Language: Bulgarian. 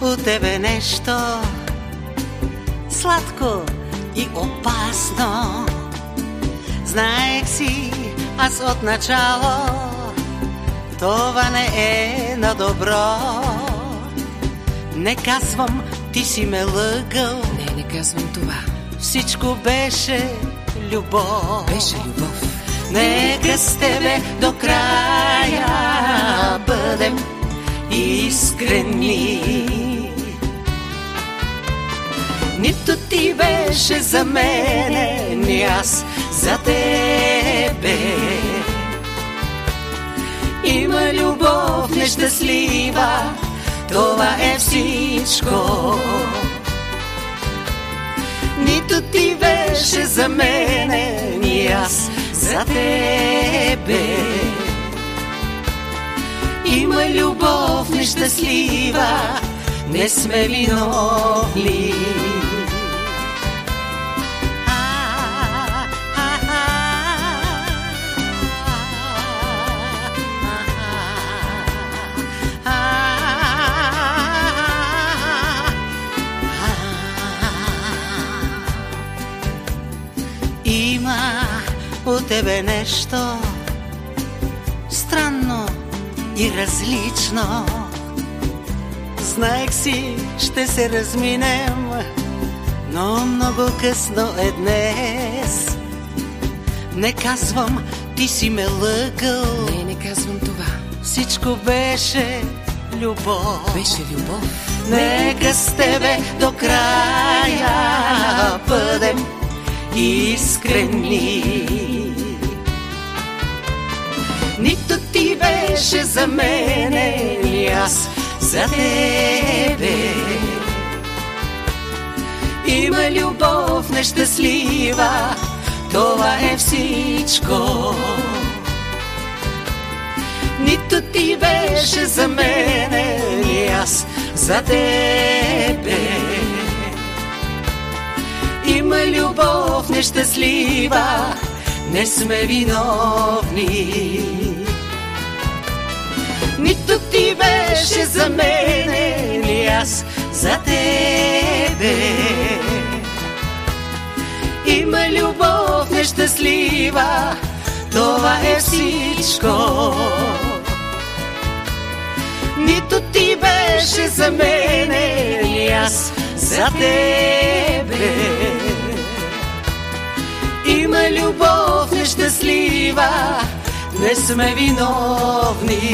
у тебе нещо сладко и опасно. Знаех си аз от начало, това не е на добро. Не казвам, ти си ме лъгал. Не, не казвам това. Всичко беше любов. Беше любов. Нека с тебе до края Нито ти беше за мене, ни аз за тебе. Има любов нещастлива, това е всичко. Нито ти беше за мене, ни аз за тебе. Има любов нещастлива, не сме виновни. У тебе нещо странно и различно. Знаех си, ще се разминем, но много късно е днес. Не казвам, ти си ме лъгал, Не, не казвам това. всичко беше любов. Беше любов. Нека с тебе до края бъдем искрени. Нито ти беше за мене, ни аз за тебе. Има любов нещастлива, това е всичко. Нито ти беше за мене, ни аз за тебе. Има любов нещастлива, не сме виновни. Нито ти беше за мене, ни аз за тебе. Има любов нещастлива, това е всичко. Нито ти беше за мене, ни аз за тебе. Има любов нещастлива, не сме виновни.